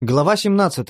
Глава 17.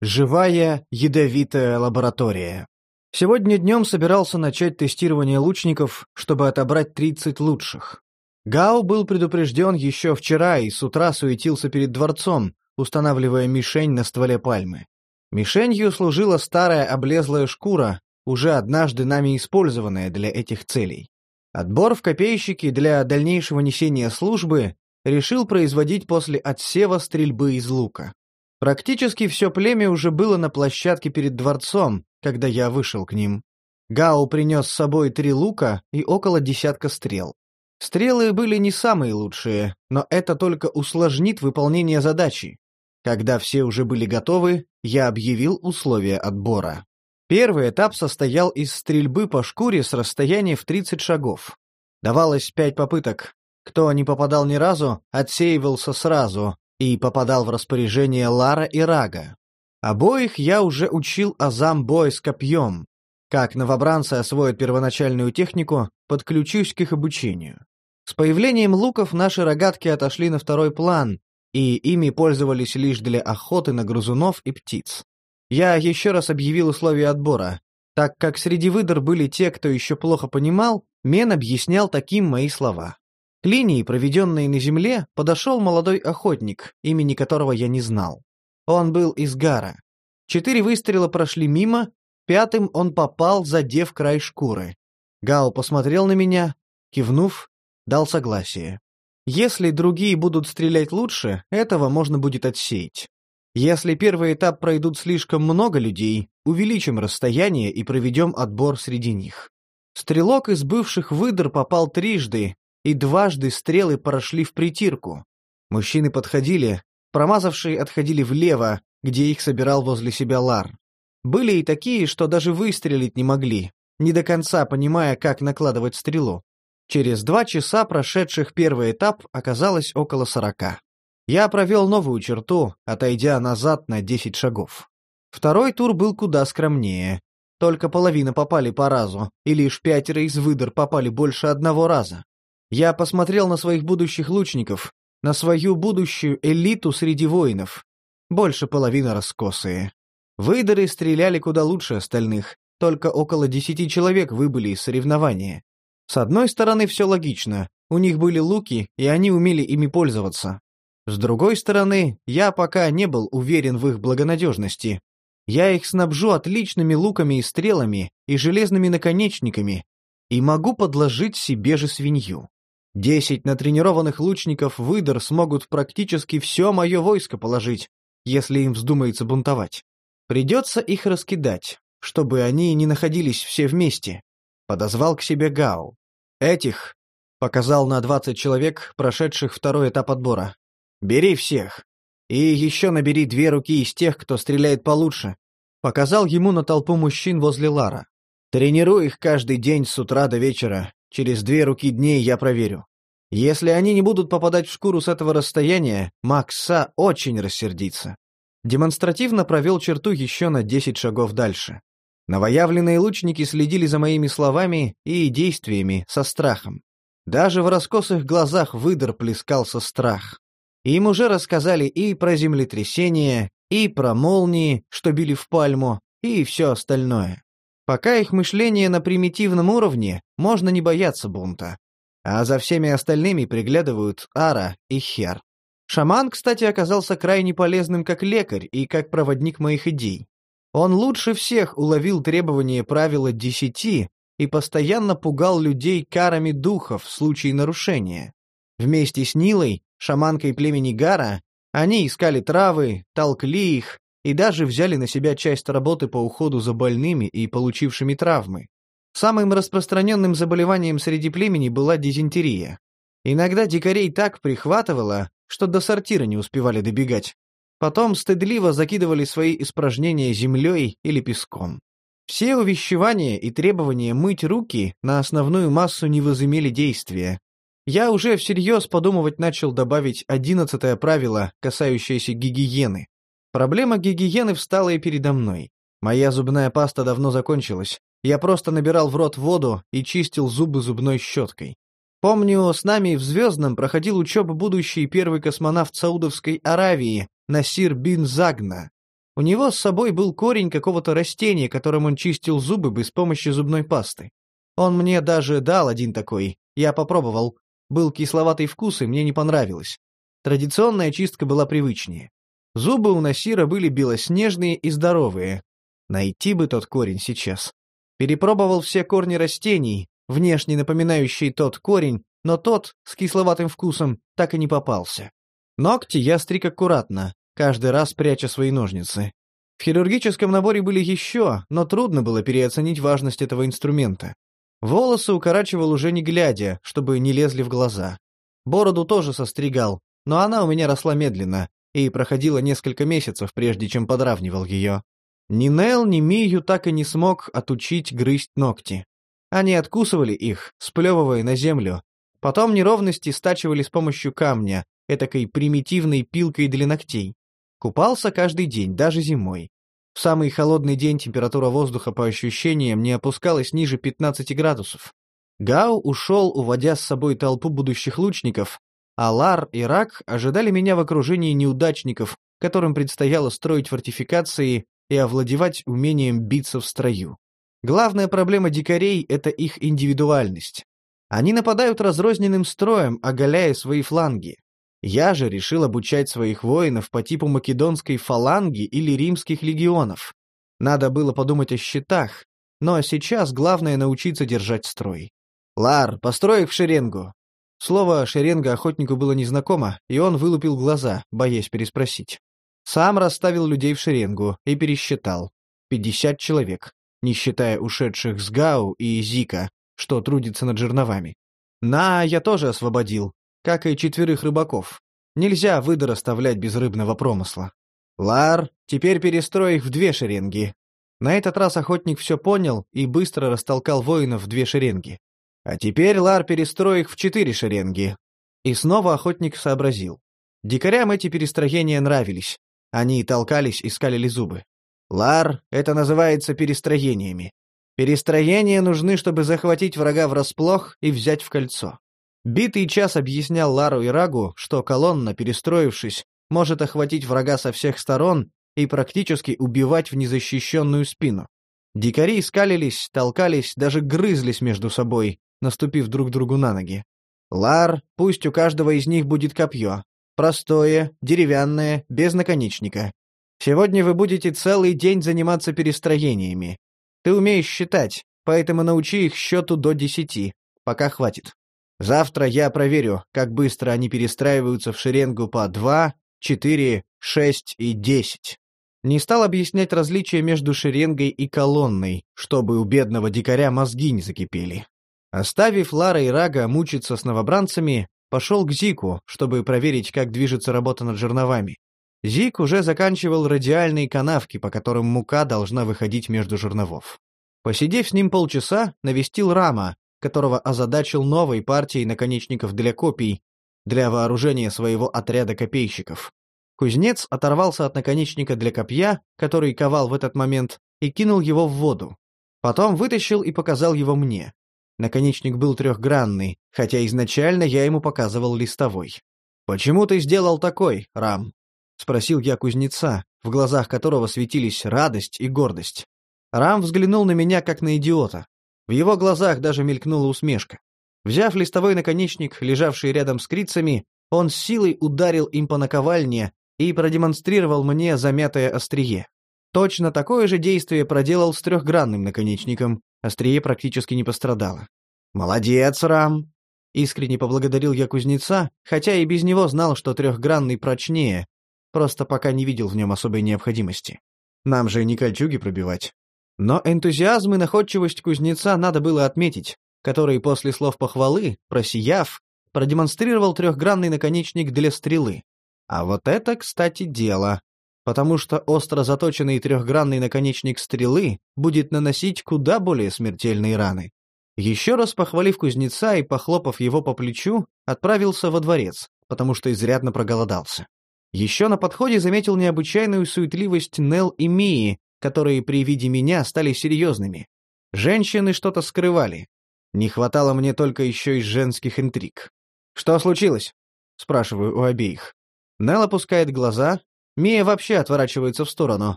Живая ядовитая лаборатория. Сегодня днем собирался начать тестирование лучников, чтобы отобрать 30 лучших. Гао был предупрежден еще вчера и с утра суетился перед дворцом, устанавливая мишень на стволе пальмы. Мишенью служила старая облезлая шкура, уже однажды нами использованная для этих целей. Отбор в копейщики для дальнейшего несения службы решил производить после отсева стрельбы из лука. Практически все племя уже было на площадке перед дворцом, когда я вышел к ним. Гао принес с собой три лука и около десятка стрел. Стрелы были не самые лучшие, но это только усложнит выполнение задачи. Когда все уже были готовы, я объявил условия отбора. Первый этап состоял из стрельбы по шкуре с расстояния в 30 шагов. Давалось пять попыток, кто не попадал ни разу, отсеивался сразу и попадал в распоряжение Лара и Рага. Обоих я уже учил азам бой с копьем. Как новобранцы освоят первоначальную технику, подключусь к их обучению. С появлением луков наши рогатки отошли на второй план, и ими пользовались лишь для охоты на грызунов и птиц. Я еще раз объявил условия отбора. Так как среди выдор были те, кто еще плохо понимал, Мен объяснял таким мои слова. К линии, проведенной на земле, подошел молодой охотник, имени которого я не знал. Он был из Гара. Четыре выстрела прошли мимо, пятым он попал, задев край шкуры. Гао посмотрел на меня, кивнув, дал согласие. Если другие будут стрелять лучше, этого можно будет отсеять. Если первый этап пройдут слишком много людей, увеличим расстояние и проведем отбор среди них. Стрелок из бывших выдр попал трижды, и дважды стрелы прошли в притирку. Мужчины подходили, промазавшие отходили влево, где их собирал возле себя Лар. Были и такие, что даже выстрелить не могли, не до конца понимая, как накладывать стрелу. Через два часа прошедших первый этап оказалось около сорока. Я провел новую черту, отойдя назад на десять шагов. Второй тур был куда скромнее. Только половина попали по разу, и лишь пятеро из выдор попали больше одного раза. Я посмотрел на своих будущих лучников, на свою будущую элиту среди воинов. Больше половины раскосые. Выдоры стреляли куда лучше остальных, только около десяти человек выбыли из соревнования. С одной стороны, все логично. У них были луки, и они умели ими пользоваться. С другой стороны, я пока не был уверен в их благонадежности. Я их снабжу отличными луками и стрелами и железными наконечниками, и могу подложить себе же свинью. Десять натренированных лучников выдор смогут практически все мое войско положить, если им вздумается бунтовать. Придется их раскидать, чтобы они не находились все вместе. Подозвал к себе Гау. Этих, показал на двадцать человек, прошедших второй этап отбора. Бери всех. И еще набери две руки из тех, кто стреляет получше. Показал ему на толпу мужчин возле Лара. Тренируй их каждый день с утра до вечера, Через две руки дней я проверю. Если они не будут попадать в шкуру с этого расстояния, Макса очень рассердится. Демонстративно провел черту еще на десять шагов дальше. Новоявленные лучники следили за моими словами и действиями со страхом. Даже в раскосых глазах выдор плескался страх. Им уже рассказали и про землетрясение, и про молнии, что били в пальму, и все остальное. Пока их мышление на примитивном уровне, можно не бояться бунта. А за всеми остальными приглядывают Ара и Хер. Шаман, кстати, оказался крайне полезным как лекарь и как проводник моих идей. Он лучше всех уловил требования правила десяти и постоянно пугал людей карами духов в случае нарушения. Вместе с Нилой, шаманкой племени Гара, они искали травы, толкли их, и даже взяли на себя часть работы по уходу за больными и получившими травмы. Самым распространенным заболеванием среди племени была дизентерия. Иногда дикарей так прихватывало, что до сортира не успевали добегать. Потом стыдливо закидывали свои испражнения землей или песком. Все увещевания и требования мыть руки на основную массу не возымели действия. Я уже всерьез подумывать начал добавить одиннадцатое правило, касающееся гигиены. Проблема гигиены встала и передо мной. Моя зубная паста давно закончилась. Я просто набирал в рот воду и чистил зубы зубной щеткой. Помню, с нами в Звездном проходил учебу будущий первый космонавт Саудовской Аравии, Насир бин Загна. У него с собой был корень какого-то растения, которым он чистил зубы без помощи зубной пасты. Он мне даже дал один такой. Я попробовал. Был кисловатый вкус, и мне не понравилось. Традиционная чистка была привычнее. Зубы у Насира были белоснежные и здоровые. Найти бы тот корень сейчас. Перепробовал все корни растений, внешне напоминающие тот корень, но тот, с кисловатым вкусом, так и не попался. Ногти я стриг аккуратно, каждый раз пряча свои ножницы. В хирургическом наборе были еще, но трудно было переоценить важность этого инструмента. Волосы укорачивал уже не глядя, чтобы не лезли в глаза. Бороду тоже состригал, но она у меня росла медленно, и проходило несколько месяцев, прежде чем подравнивал ее. Ни Нел, ни Мию так и не смог отучить грызть ногти. Они откусывали их, сплевывая на землю. Потом неровности стачивали с помощью камня, этакой примитивной пилкой для ногтей. Купался каждый день, даже зимой. В самый холодный день температура воздуха по ощущениям не опускалась ниже 15 градусов. Гау ушел, уводя с собой толпу будущих лучников, а Лар и Рак ожидали меня в окружении неудачников, которым предстояло строить фортификации и овладевать умением биться в строю. Главная проблема дикарей — это их индивидуальность. Они нападают разрозненным строем, оголяя свои фланги. Я же решил обучать своих воинов по типу македонской фаланги или римских легионов. Надо было подумать о щитах, но сейчас главное научиться держать строй. «Лар, построй в шеренгу!» Слово «шеренга» охотнику было незнакомо, и он вылупил глаза, боясь переспросить. Сам расставил людей в шеренгу и пересчитал. Пятьдесят человек, не считая ушедших с Гау и Зика, что трудится над жерновами. На я тоже освободил, как и четверых рыбаков. Нельзя выдор оставлять без рыбного промысла. Лар, теперь перестрой их в две шеренги. На этот раз охотник все понял и быстро растолкал воинов в две шеренги. А теперь, Лар, перестрой их в четыре шеренги. И снова охотник сообразил. Дикарям эти перестроения нравились. Они толкались и скалили зубы. Лар, это называется перестроениями. Перестроения нужны, чтобы захватить врага врасплох и взять в кольцо. Битый час объяснял Лару и Рагу, что колонна, перестроившись, может охватить врага со всех сторон и практически убивать в незащищенную спину. Дикари скалились, толкались, даже грызлись между собой, наступив друг другу на ноги. Лар, пусть у каждого из них будет копье, Простое, деревянное, без наконечника. Сегодня вы будете целый день заниматься перестроениями. Ты умеешь считать, поэтому научи их счету до десяти. Пока хватит. Завтра я проверю, как быстро они перестраиваются в шеренгу по два, четыре, шесть и десять. Не стал объяснять различия между шеренгой и колонной, чтобы у бедного дикаря мозги не закипели. Оставив Лара и Рага мучиться с новобранцами, Пошел к Зику, чтобы проверить, как движется работа над жерновами. Зик уже заканчивал радиальные канавки, по которым мука должна выходить между жерновов. Посидев с ним полчаса, навестил Рама, которого озадачил новой партией наконечников для копий, для вооружения своего отряда копейщиков. Кузнец оторвался от наконечника для копья, который ковал в этот момент, и кинул его в воду. Потом вытащил и показал его мне. Наконечник был трехгранный, хотя изначально я ему показывал листовой. «Почему ты сделал такой, Рам?» — спросил я кузнеца, в глазах которого светились радость и гордость. Рам взглянул на меня, как на идиота. В его глазах даже мелькнула усмешка. Взяв листовой наконечник, лежавший рядом с крицами, он с силой ударил им по наковальне и продемонстрировал мне замятое острие. Точно такое же действие проделал с трехгранным наконечником, острие практически не пострадало. «Молодец, Рам!» Искренне поблагодарил я кузнеца, хотя и без него знал, что трехгранный прочнее, просто пока не видел в нем особой необходимости. Нам же не кольчуги пробивать. Но энтузиазм и находчивость кузнеца надо было отметить, который после слов похвалы, просияв, продемонстрировал трехгранный наконечник для стрелы. А вот это, кстати, дело потому что остро заточенный трехгранный наконечник стрелы будет наносить куда более смертельные раны. Еще раз похвалив кузнеца и похлопав его по плечу, отправился во дворец, потому что изрядно проголодался. Еще на подходе заметил необычайную суетливость Нел и Мии, которые при виде меня стали серьезными. Женщины что-то скрывали. Не хватало мне только еще из женских интриг. «Что случилось?» — спрашиваю у обеих. Нел опускает глаза, Мия вообще отворачивается в сторону.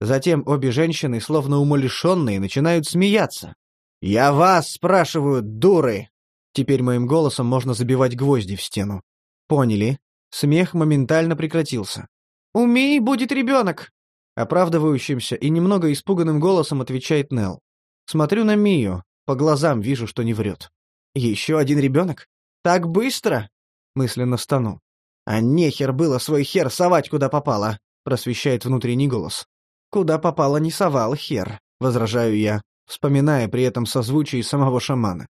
Затем обе женщины, словно умалишенные, начинают смеяться. «Я вас спрашиваю, дуры!» Теперь моим голосом можно забивать гвозди в стену. Поняли. Смех моментально прекратился. «У Мии будет ребенок!» Оправдывающимся и немного испуганным голосом отвечает Нел. Смотрю на Мию, по глазам вижу, что не врет. «Еще один ребенок? Так быстро?» Мысленно стану. «А нехер было свой хер совать, куда попало!» просвещает внутренний голос. «Куда попало, не совал хер», — возражаю я, вспоминая при этом созвучие самого шамана.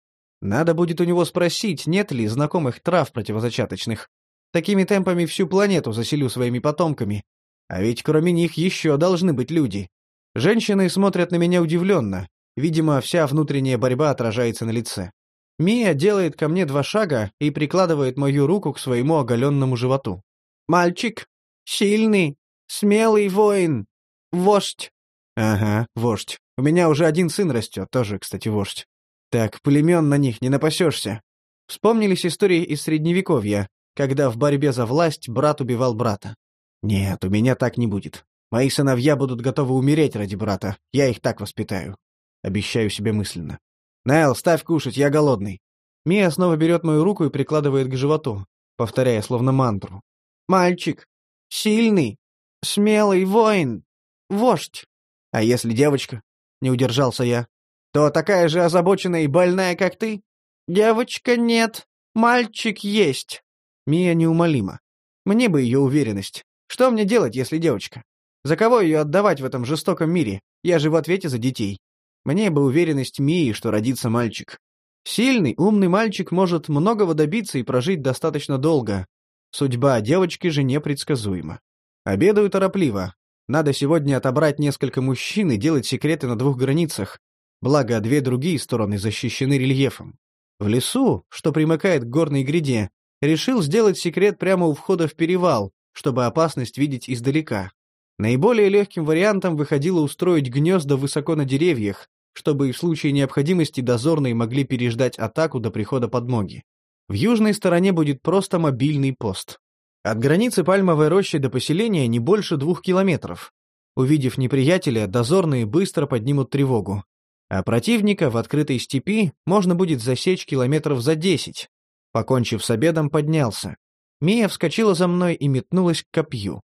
Надо будет у него спросить, нет ли знакомых трав противозачаточных. Такими темпами всю планету заселю своими потомками. А ведь кроме них еще должны быть люди. Женщины смотрят на меня удивленно. Видимо, вся внутренняя борьба отражается на лице. Мия делает ко мне два шага и прикладывает мою руку к своему оголенному животу. «Мальчик, сильный, смелый воин, вождь». «Ага, вождь. У меня уже один сын растет, тоже, кстати, вождь. Так, племен на них не напасешься». Вспомнились истории из Средневековья, когда в борьбе за власть брат убивал брата. «Нет, у меня так не будет. Мои сыновья будут готовы умереть ради брата. Я их так воспитаю». Обещаю себе мысленно. «Найл, ставь кушать, я голодный». Мия снова берет мою руку и прикладывает к животу, повторяя словно мантру. «Мальчик, сильный, смелый воин, вождь». «А если девочка?» — не удержался я. «То такая же озабоченная и больная, как ты?» «Девочка нет, мальчик есть». Мия неумолима. Мне бы ее уверенность. Что мне делать, если девочка? За кого ее отдавать в этом жестоком мире? Я же в ответе за детей. Мне бы уверенность Мии, что родится мальчик. Сильный, умный мальчик может многого добиться и прожить достаточно долго. Судьба девочки же непредсказуема. Обедаю торопливо. Надо сегодня отобрать несколько мужчин и делать секреты на двух границах. Благо, две другие стороны защищены рельефом. В лесу, что примыкает к горной гряде, решил сделать секрет прямо у входа в перевал, чтобы опасность видеть издалека. Наиболее легким вариантом выходило устроить гнезда высоко на деревьях, чтобы в случае необходимости дозорные могли переждать атаку до прихода подмоги. В южной стороне будет просто мобильный пост. От границы пальмовой рощи до поселения не больше двух километров. Увидев неприятеля, дозорные быстро поднимут тревогу. А противника в открытой степи можно будет засечь километров за десять. Покончив с обедом, поднялся. Мия вскочила за мной и метнулась к копью.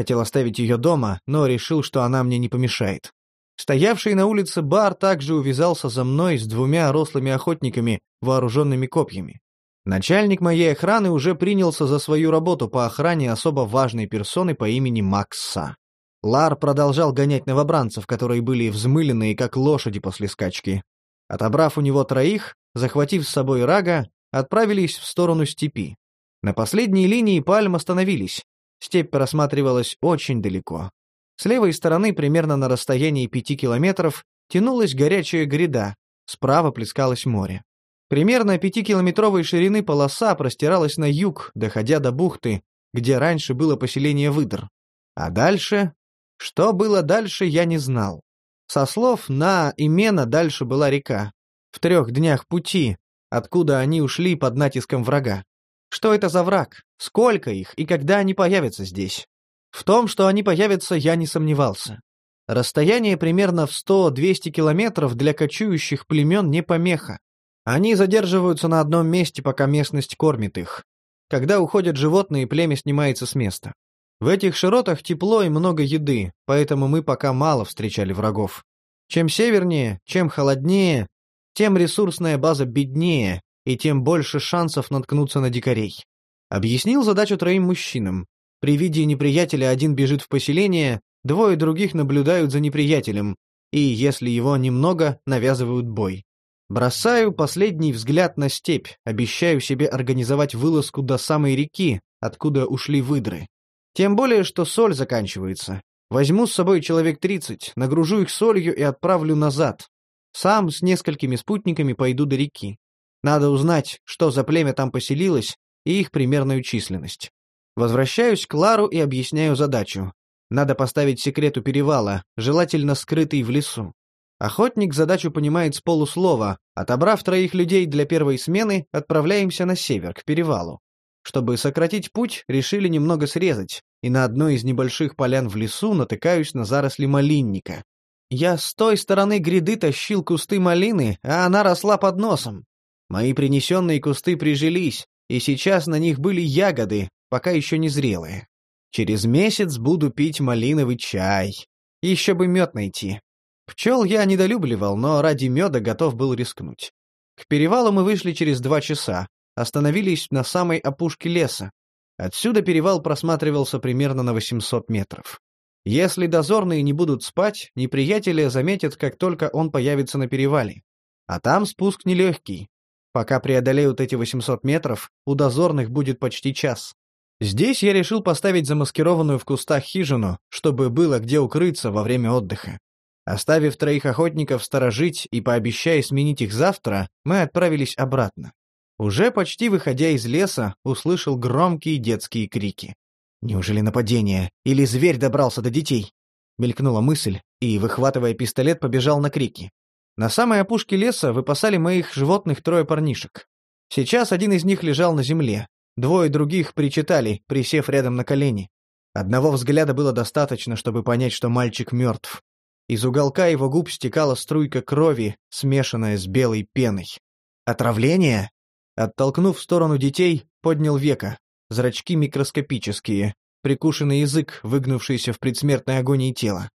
Хотел оставить ее дома, но решил, что она мне не помешает. Стоявший на улице бар также увязался за мной с двумя рослыми охотниками, вооруженными копьями. Начальник моей охраны уже принялся за свою работу по охране особо важной персоны по имени Макса. Лар продолжал гонять новобранцев, которые были взмыленные, как лошади после скачки. Отобрав у него троих, захватив с собой Рага, отправились в сторону степи. На последней линии пальм остановились. Степь просматривалась очень далеко. С левой стороны, примерно на расстоянии пяти километров, тянулась горячая гряда, справа плескалось море. Примерно пятикилометровой ширины полоса простиралась на юг, доходя до бухты, где раньше было поселение выдр. А дальше... Что было дальше, я не знал. Со слов На и Мена дальше была река. В трех днях пути, откуда они ушли под натиском врага. Что это за враг? Сколько их и когда они появятся здесь? В том, что они появятся, я не сомневался. Расстояние примерно в 100-200 километров для кочующих племен не помеха. Они задерживаются на одном месте, пока местность кормит их. Когда уходят животные, племя снимается с места. В этих широтах тепло и много еды, поэтому мы пока мало встречали врагов. Чем севернее, чем холоднее, тем ресурсная база беднее, и тем больше шансов наткнуться на дикарей. Объяснил задачу троим мужчинам. При виде неприятеля один бежит в поселение, двое других наблюдают за неприятелем, и, если его немного, навязывают бой. Бросаю последний взгляд на степь, обещаю себе организовать вылазку до самой реки, откуда ушли выдры. Тем более, что соль заканчивается. Возьму с собой человек тридцать, нагружу их солью и отправлю назад. Сам с несколькими спутниками пойду до реки. Надо узнать, что за племя там поселилось и их примерную численность. Возвращаюсь к Лару и объясняю задачу. Надо поставить секрет у перевала, желательно скрытый в лесу. Охотник задачу понимает с полуслова. Отобрав троих людей для первой смены, отправляемся на север, к перевалу. Чтобы сократить путь, решили немного срезать, и на одной из небольших полян в лесу натыкаюсь на заросли малинника. Я с той стороны гряды тащил кусты малины, а она росла под носом. Мои принесенные кусты прижились, и сейчас на них были ягоды, пока еще не зрелые. Через месяц буду пить малиновый чай. Еще бы мед найти. Пчел я недолюбливал, но ради меда готов был рискнуть. К перевалу мы вышли через два часа, остановились на самой опушке леса. Отсюда перевал просматривался примерно на 800 метров. Если дозорные не будут спать, неприятеля заметят, как только он появится на перевале. А там спуск нелегкий. Пока преодолеют эти 800 метров, у дозорных будет почти час. Здесь я решил поставить замаскированную в кустах хижину, чтобы было где укрыться во время отдыха. Оставив троих охотников сторожить и пообещая сменить их завтра, мы отправились обратно. Уже почти выходя из леса, услышал громкие детские крики. «Неужели нападение? Или зверь добрался до детей?» Мелькнула мысль, и, выхватывая пистолет, побежал на крики. На самой опушке леса выпасали моих животных трое парнишек. Сейчас один из них лежал на земле. Двое других причитали, присев рядом на колени. Одного взгляда было достаточно, чтобы понять, что мальчик мертв. Из уголка его губ стекала струйка крови, смешанная с белой пеной. «Отравление?» Оттолкнув в сторону детей, поднял века. Зрачки микроскопические, прикушенный язык, выгнувшийся в предсмертной агонии тела.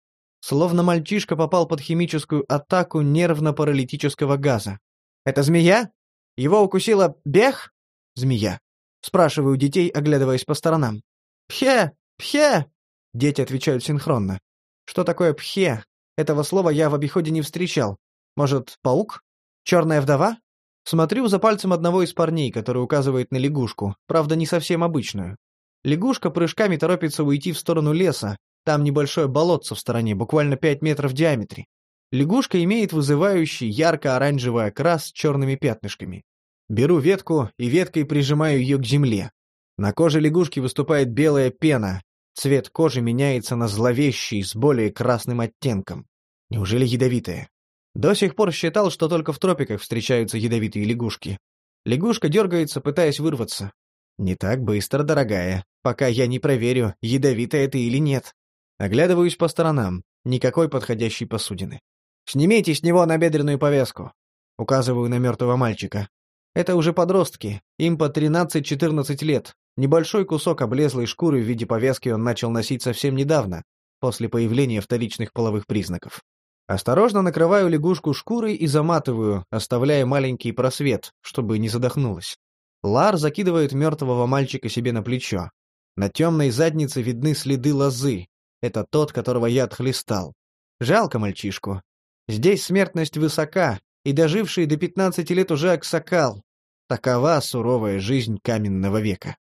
Словно мальчишка попал под химическую атаку нервно-паралитического газа. «Это змея? Его укусила бех?» «Змея». Спрашиваю детей, оглядываясь по сторонам. «Пхе! Пхе!» Дети отвечают синхронно. Что такое пхе? Этого слова я в обиходе не встречал. Может, паук? Черная вдова? Смотрю за пальцем одного из парней, который указывает на лягушку, правда, не совсем обычную. Лягушка прыжками торопится уйти в сторону леса, там небольшое болотце в стороне, буквально 5 метров в диаметре. Лягушка имеет вызывающий ярко-оранжевый окрас с черными пятнышками. Беру ветку и веткой прижимаю ее к земле. На коже лягушки выступает белая пена, цвет кожи меняется на зловещий с более красным оттенком. Неужели ядовитая? До сих пор считал, что только в тропиках встречаются ядовитые лягушки. Лягушка дергается, пытаясь вырваться. Не так быстро, дорогая, пока я не проверю, ядовитая ты или нет. Оглядываюсь по сторонам. Никакой подходящей посудины. «Снимите с него набедренную повязку», — указываю на мертвого мальчика. Это уже подростки, им по 13-14 лет. Небольшой кусок облезлой шкуры в виде повязки он начал носить совсем недавно, после появления вторичных половых признаков. Осторожно накрываю лягушку шкурой и заматываю, оставляя маленький просвет, чтобы не задохнулась. Лар закидывает мертвого мальчика себе на плечо. На темной заднице видны следы лозы. Это тот, которого я отхлестал. Жалко мальчишку. Здесь смертность высока, и доживший до 15 лет уже аксакал. Такова суровая жизнь каменного века.